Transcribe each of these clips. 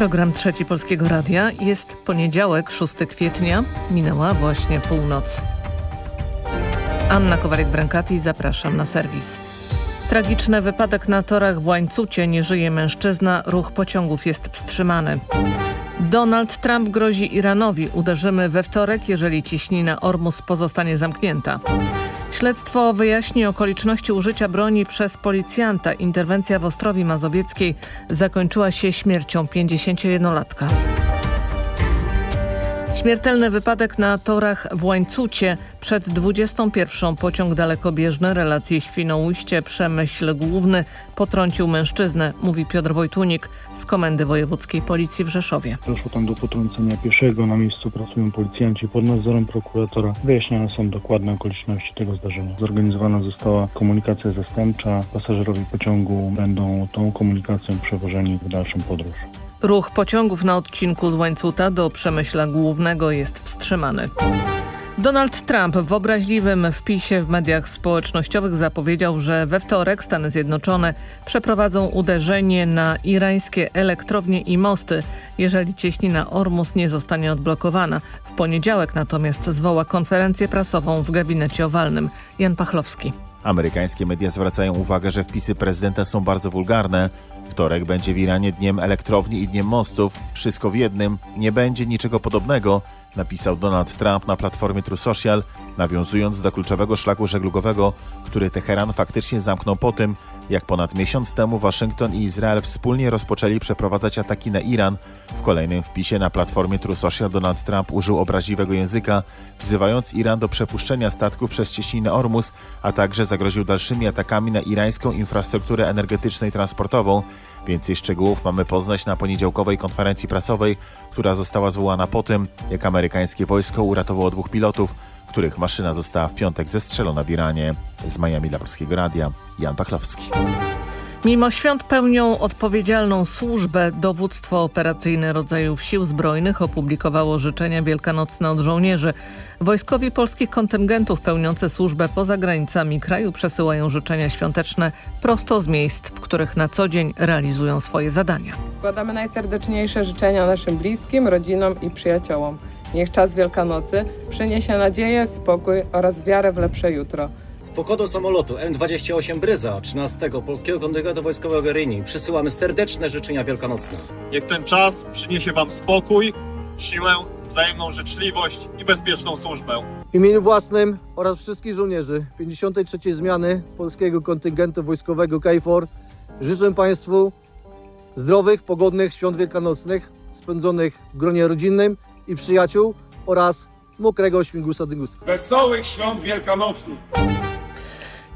Program Trzeci Polskiego Radia jest poniedziałek, 6 kwietnia. Minęła właśnie północ. Anna Kowalek-Brankati, zapraszam na serwis. Tragiczny wypadek na torach w Łańcucie. Nie żyje mężczyzna. Ruch pociągów jest wstrzymany. Donald Trump grozi Iranowi. Uderzymy we wtorek, jeżeli ciśnina Ormus pozostanie zamknięta. Śledztwo wyjaśni okoliczności użycia broni przez policjanta. Interwencja w Ostrowi Mazowieckiej zakończyła się śmiercią 51-latka. Śmiertelny wypadek na torach w Łańcucie. Przed 21 pociąg dalekobieżny relacje Świnoujście Przemyśl Główny potrącił mężczyznę, mówi Piotr Wojtunik z Komendy Wojewódzkiej Policji w Rzeszowie. Doszło tam do potrącenia pieszego. Na miejscu pracują policjanci pod nadzorem prokuratora. Wyjaśniane są dokładne okoliczności tego zdarzenia. Zorganizowana została komunikacja zastępcza. Pasażerowie pociągu będą tą komunikacją przewożeni w dalszą podróż. Ruch pociągów na odcinku z Łańcuta do Przemyśla Głównego jest wstrzymany. Donald Trump w obraźliwym wpisie w mediach społecznościowych zapowiedział, że we wtorek Stany Zjednoczone przeprowadzą uderzenie na irańskie elektrownie i mosty, jeżeli cieśnina Ormus nie zostanie odblokowana. W poniedziałek natomiast zwoła konferencję prasową w gabinecie owalnym. Jan Pachlowski. Amerykańskie media zwracają uwagę, że wpisy prezydenta są bardzo wulgarne. Wtorek będzie w Iranie dniem elektrowni i dniem mostów. Wszystko w jednym. Nie będzie niczego podobnego, napisał Donald Trump na platformie True Social, nawiązując do kluczowego szlaku żeglugowego, który Teheran faktycznie zamknął po tym, jak ponad miesiąc temu Waszyngton i Izrael wspólnie rozpoczęli przeprowadzać ataki na Iran. W kolejnym wpisie na platformie True Social Donald Trump użył obraźliwego języka, wzywając Iran do przepuszczenia statków przez cieśninę Ormus, a także zagroził dalszymi atakami na irańską infrastrukturę energetyczną i transportową. Więcej szczegółów mamy poznać na poniedziałkowej konferencji prasowej, która została zwołana po tym, jak amerykańskie wojsko uratowało dwóch pilotów, których maszyna została w piątek zestrzelona w Iranie. Z Miami dla Polskiego Radia, Jan Pachlowski. Mimo świąt pełnią odpowiedzialną służbę. Dowództwo operacyjne rodzajów sił zbrojnych opublikowało życzenia wielkanocne od żołnierzy. Wojskowi polskich kontyngentów pełniące służbę poza granicami kraju przesyłają życzenia świąteczne prosto z miejsc, w których na co dzień realizują swoje zadania. Składamy najserdeczniejsze życzenia naszym bliskim, rodzinom i przyjaciołom. Niech czas Wielkanocy przyniesie nadzieję, spokój oraz wiarę w lepsze jutro. Z pokładu samolotu M28 Bryza 13 Polskiego Kontyngentu Wojskowego Ryni przysyłamy serdeczne życzenia wielkanocne. Niech ten czas przyniesie Wam spokój, siłę, wzajemną życzliwość i bezpieczną służbę. W imieniu własnym oraz wszystkich żołnierzy 53. zmiany Polskiego Kontyngentu Wojskowego KFOR życzę Państwu zdrowych, pogodnych świąt wielkanocnych spędzonych w gronie rodzinnym i przyjaciół oraz mokrego śmigusa dygusa. Wesołych świąt wielkanocnych!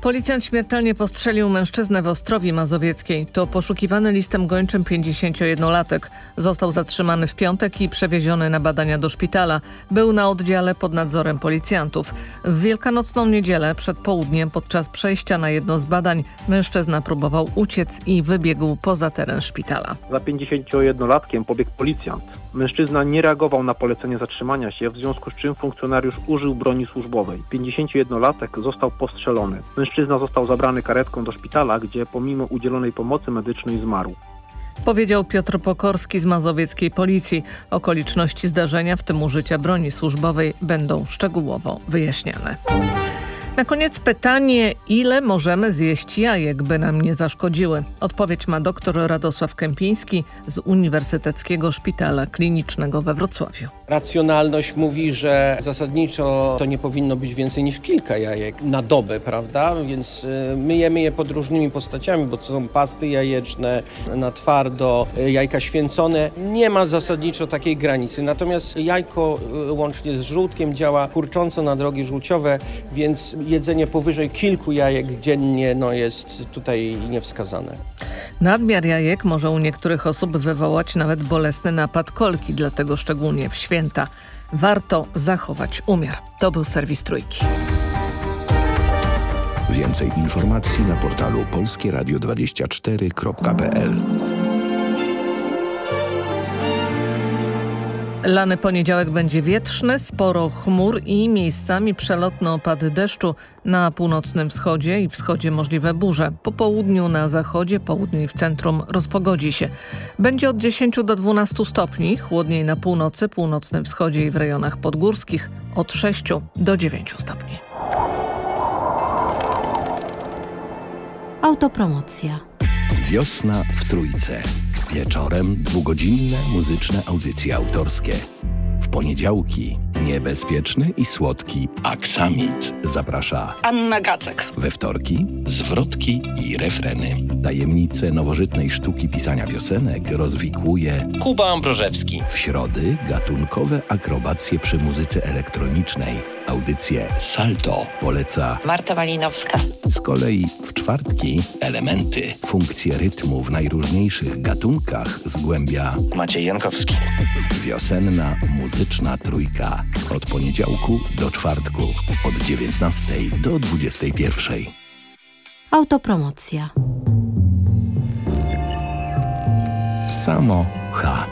Policjant śmiertelnie postrzelił mężczyznę w Ostrowi Mazowieckiej. To poszukiwany listem gończym 51-latek. Został zatrzymany w piątek i przewieziony na badania do szpitala. Był na oddziale pod nadzorem policjantów. W wielkanocną niedzielę przed południem podczas przejścia na jedno z badań mężczyzna próbował uciec i wybiegł poza teren szpitala. Za 51-latkiem pobiegł policjant. Mężczyzna nie reagował na polecenie zatrzymania się, w związku z czym funkcjonariusz użył broni służbowej. 51-latek został postrzelony. Mężczyzna został zabrany karetką do szpitala, gdzie pomimo udzielonej pomocy medycznej zmarł. Powiedział Piotr Pokorski z mazowieckiej policji. Okoliczności zdarzenia, w tym użycia broni służbowej, będą szczegółowo wyjaśniane. Na koniec pytanie, ile możemy zjeść jajek, by nam nie zaszkodziły? Odpowiedź ma dr Radosław Kępiński z Uniwersyteckiego Szpitala Klinicznego we Wrocławiu. Racjonalność mówi, że zasadniczo to nie powinno być więcej niż kilka jajek na dobę, prawda? Więc y, my jemy je pod różnymi postaciami, bo to są pasty jajeczne, na twardo, y, jajka święcone. Nie ma zasadniczo takiej granicy. Natomiast jajko y, łącznie z żółtkiem działa kurcząco na drogi żółciowe, więc jedzenie powyżej kilku jajek dziennie no, jest tutaj niewskazane. Nadmiar jajek może u niektórych osób wywołać nawet bolesny napad kolki, dlatego szczególnie w święta warto zachować umiar. To był serwis Trójki. Więcej informacji na portalu polskieradio24.pl Lany poniedziałek będzie wietrzny, sporo chmur i miejscami przelotne opady deszczu na północnym wschodzie i wschodzie możliwe burze. Po południu na zachodzie, południu i w centrum rozpogodzi się. Będzie od 10 do 12 stopni, chłodniej na północy, północnym wschodzie i w rejonach podgórskich od 6 do 9 stopni. Autopromocja. Wiosna w Trójce. Wieczorem dwugodzinne muzyczne audycje autorskie. W poniedziałki niebezpieczny i słodki Aksamit zaprasza Anna Gacek. we wtorki zwrotki i refreny. Tajemnice nowożytnej sztuki pisania piosenek rozwikłuje Kuba Ambrożewski. w środy gatunkowe akrobacje przy muzyce elektronicznej. Audycję Salto poleca Marta Malinowska. z kolei w czwartki elementy, funkcje rytmu w najróżniejszych gatunkach zgłębia Maciej Jankowski. wiosenna muzyczna trójka. Od poniedziałku do czwartku, od 19 do 21. Autopromocja. Samo H.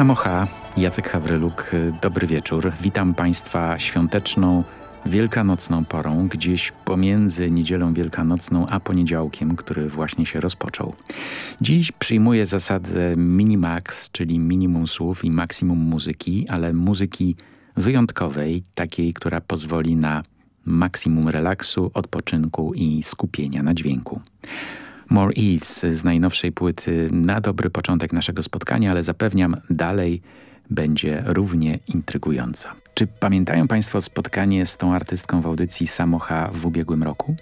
Samocha, Jacek Hawryluk, dobry wieczór. Witam Państwa świąteczną, wielkanocną porą, gdzieś pomiędzy niedzielą wielkanocną a poniedziałkiem, który właśnie się rozpoczął. Dziś przyjmuję zasadę minimax, czyli minimum słów i maksimum muzyki, ale muzyki wyjątkowej, takiej, która pozwoli na maksimum relaksu, odpoczynku i skupienia na dźwięku. More Ease z najnowszej płyty na dobry początek naszego spotkania, ale zapewniam, dalej będzie równie intrygująca. Czy pamiętają Państwo spotkanie z tą artystką w audycji Samocha w ubiegłym roku?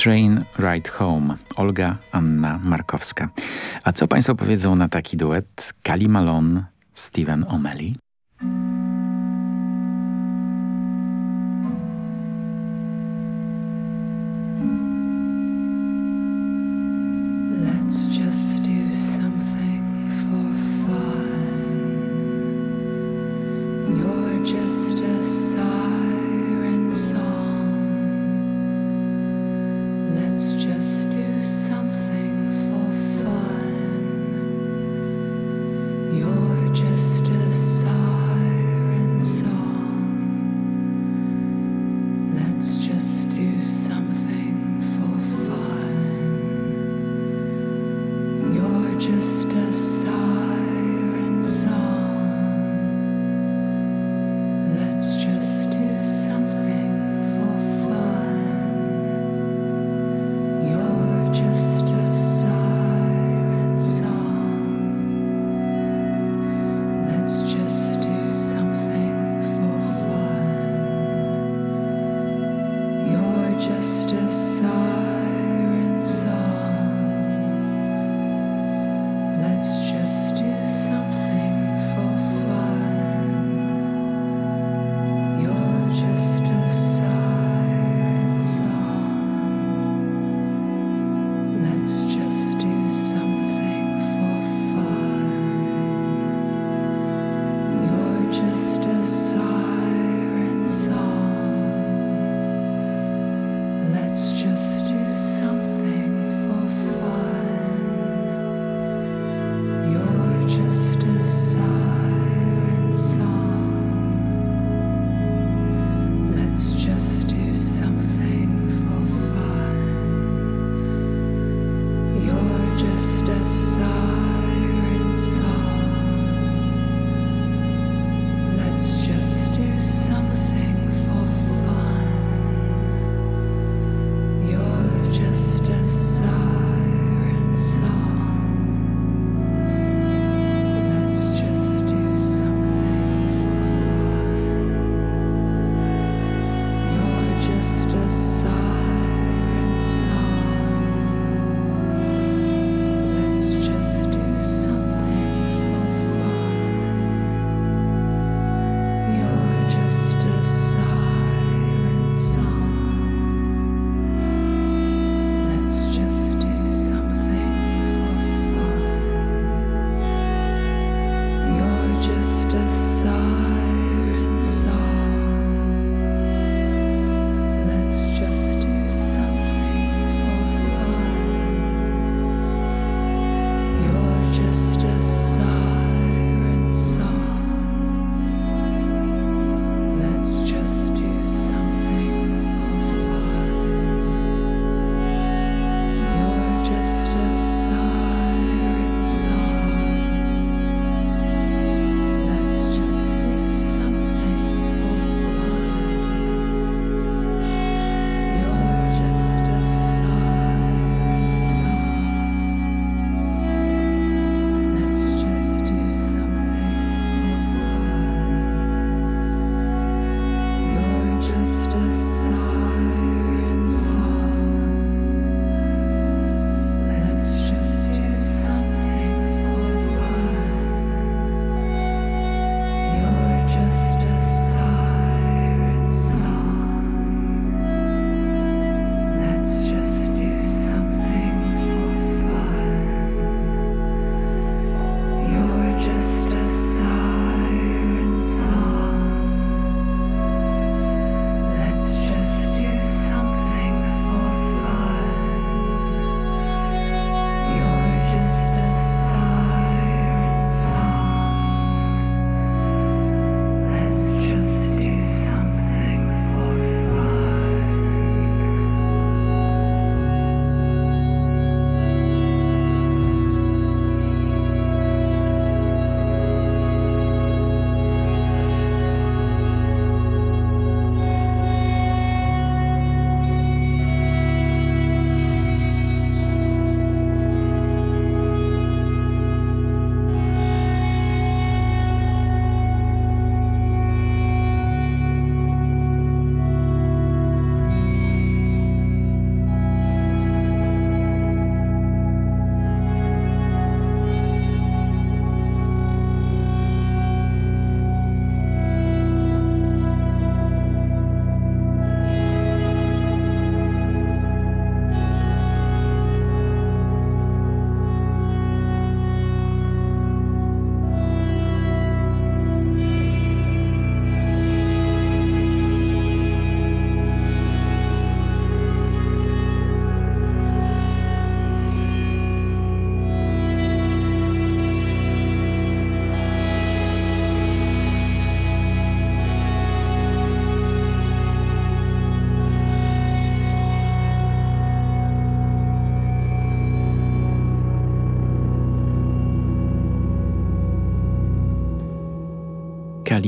Train Ride Home, Olga Anna Markowska. A co Państwo powiedzą na taki duet Kali Malone, Steven O'Malley? just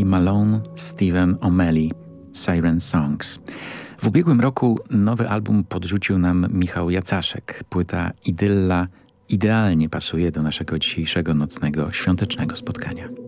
Malone, Steven O'Malley, Siren Songs. W ubiegłym roku nowy album podrzucił nam Michał Jacaszek. Płyta Idylla idealnie pasuje do naszego dzisiejszego nocnego świątecznego spotkania.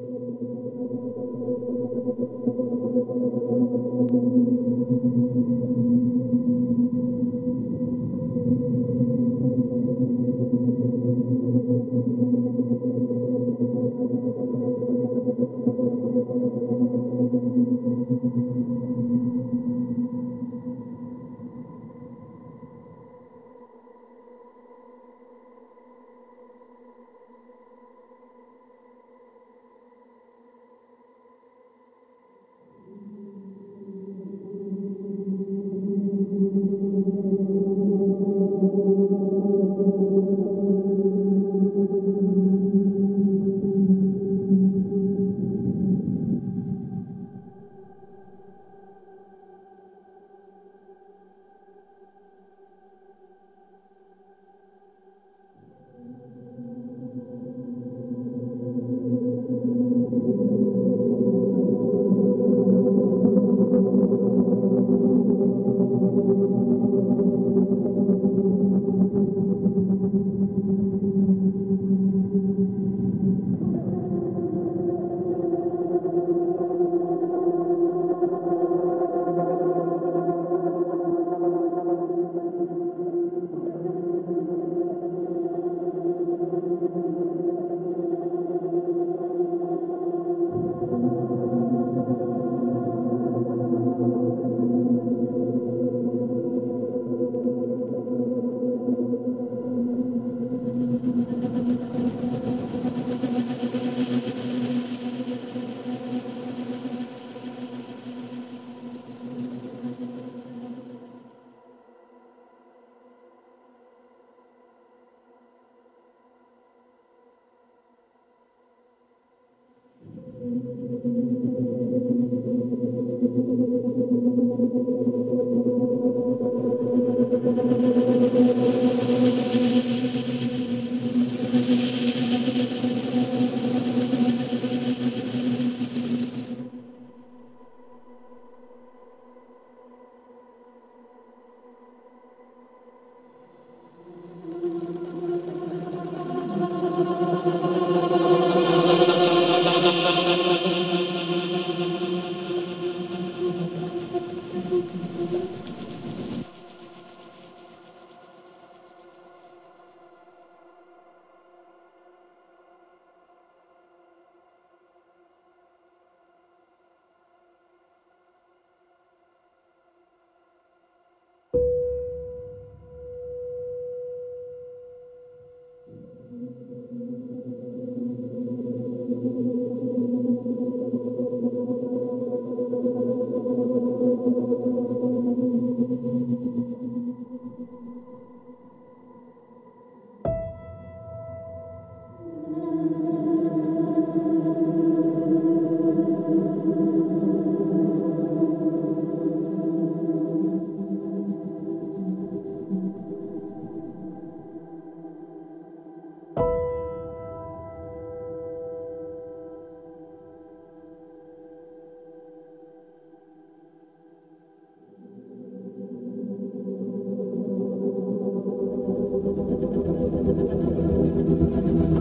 どうも。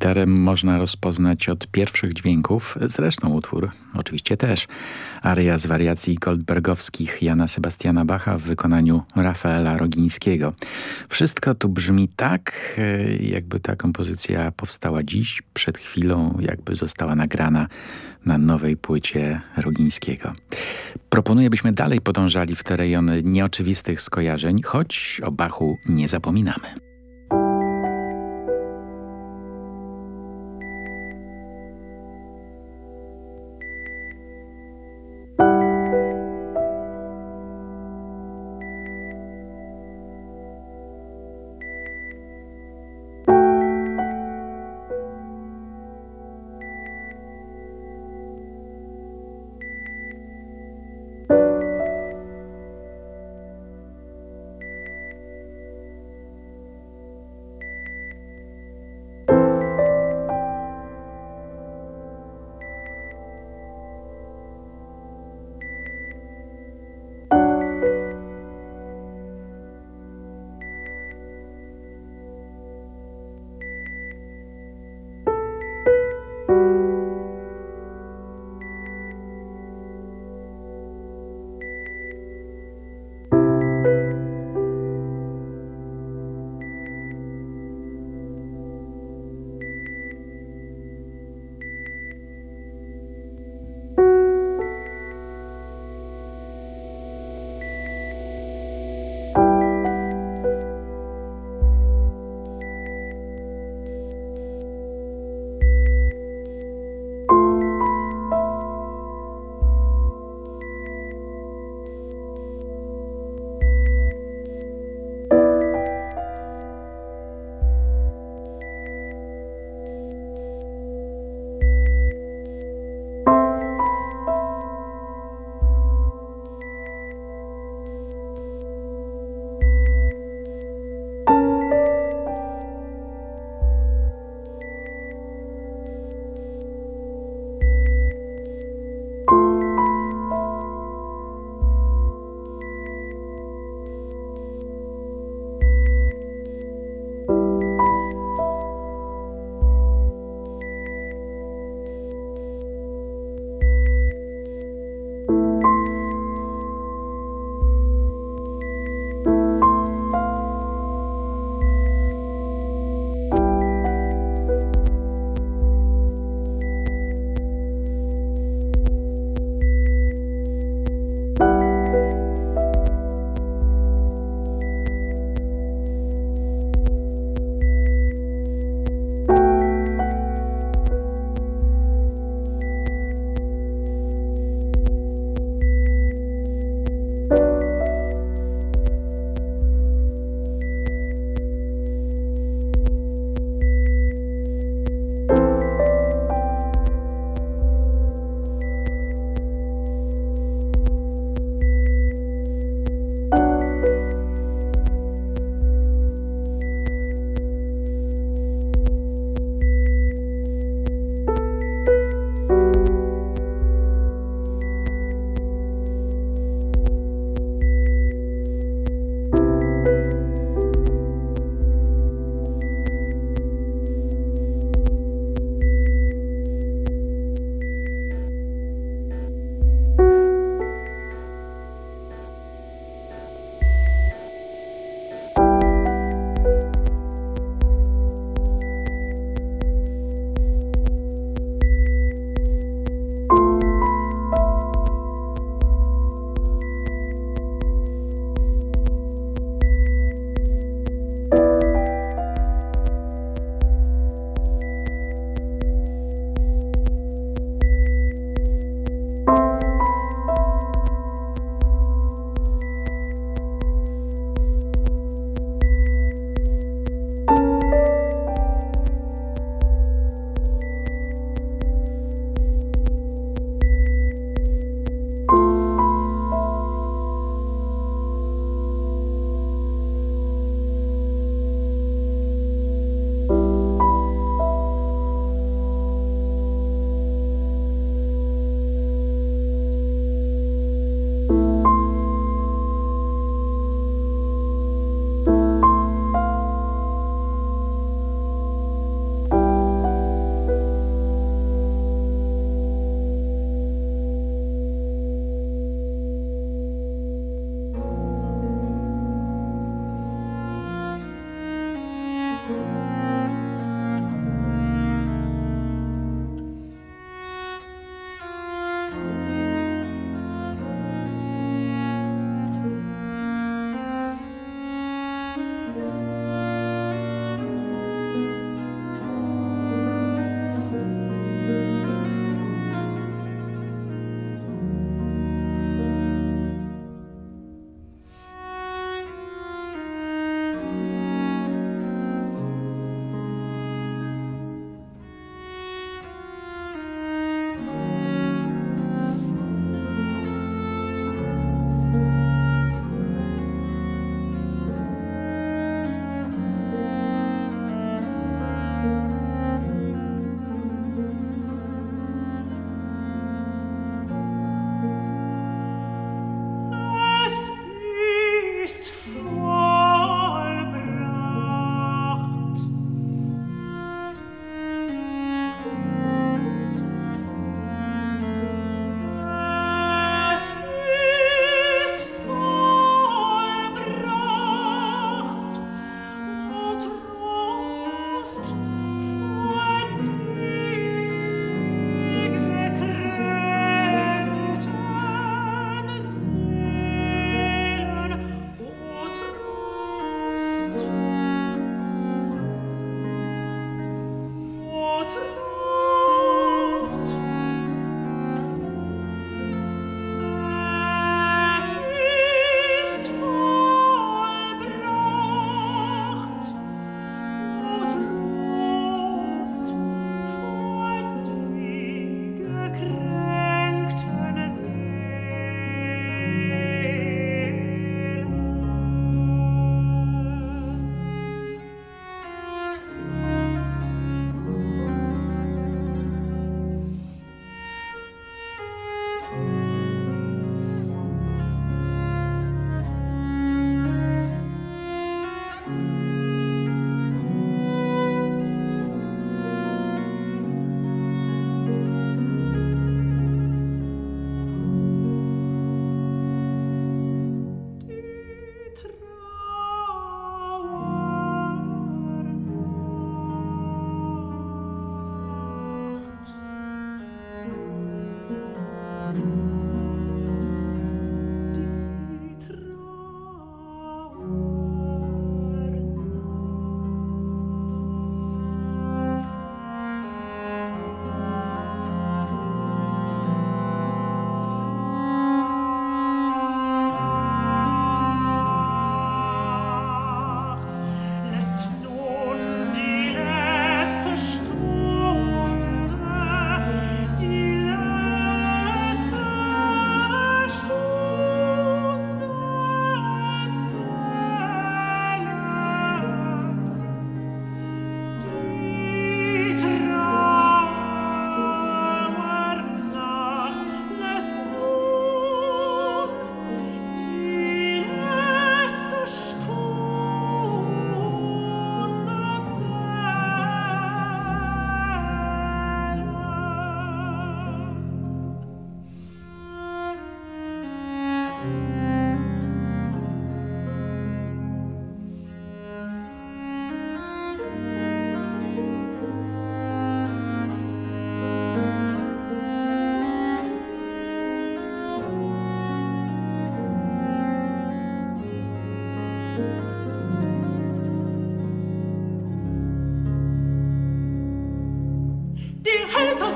Gitarę można rozpoznać od pierwszych dźwięków, zresztą utwór oczywiście też. Aria z wariacji goldbergowskich Jana Sebastiana Bacha w wykonaniu Rafaela Rogińskiego. Wszystko tu brzmi tak, e, jakby ta kompozycja powstała dziś, przed chwilą, jakby została nagrana na nowej płycie Rogińskiego. Proponuję, byśmy dalej podążali w te rejony nieoczywistych skojarzeń, choć o Bachu nie zapominamy.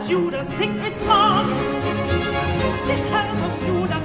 Judas Siegfried Mann. Der Herr aus Judas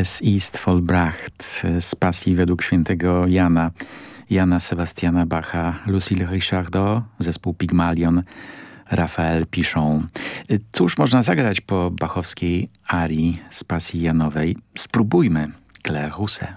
Es ist vollbracht z pasji według świętego Jana. Jana Sebastiana Bacha, Lucille Richardot, zespół Pygmalion, Rafael Pichon. Cóż można zagrać po bachowskiej arii z pasji Janowej? Spróbujmy. Claire Rousset.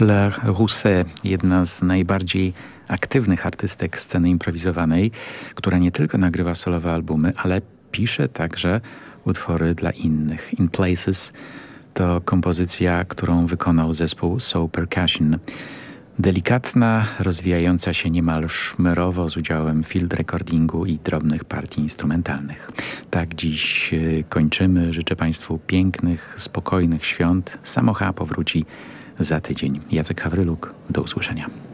Claire Rousset, jedna z najbardziej aktywnych artystek sceny improwizowanej, która nie tylko nagrywa solowe albumy, ale pisze także utwory dla innych. In Places to kompozycja, którą wykonał zespół Soul Percussion. Delikatna, rozwijająca się niemal szmerowo z udziałem field recordingu i drobnych partii instrumentalnych. Tak dziś y, kończymy. Życzę Państwu pięknych, spokojnych świąt. Samocha powróci za tydzień. Jacek Hawryluk, do usłyszenia.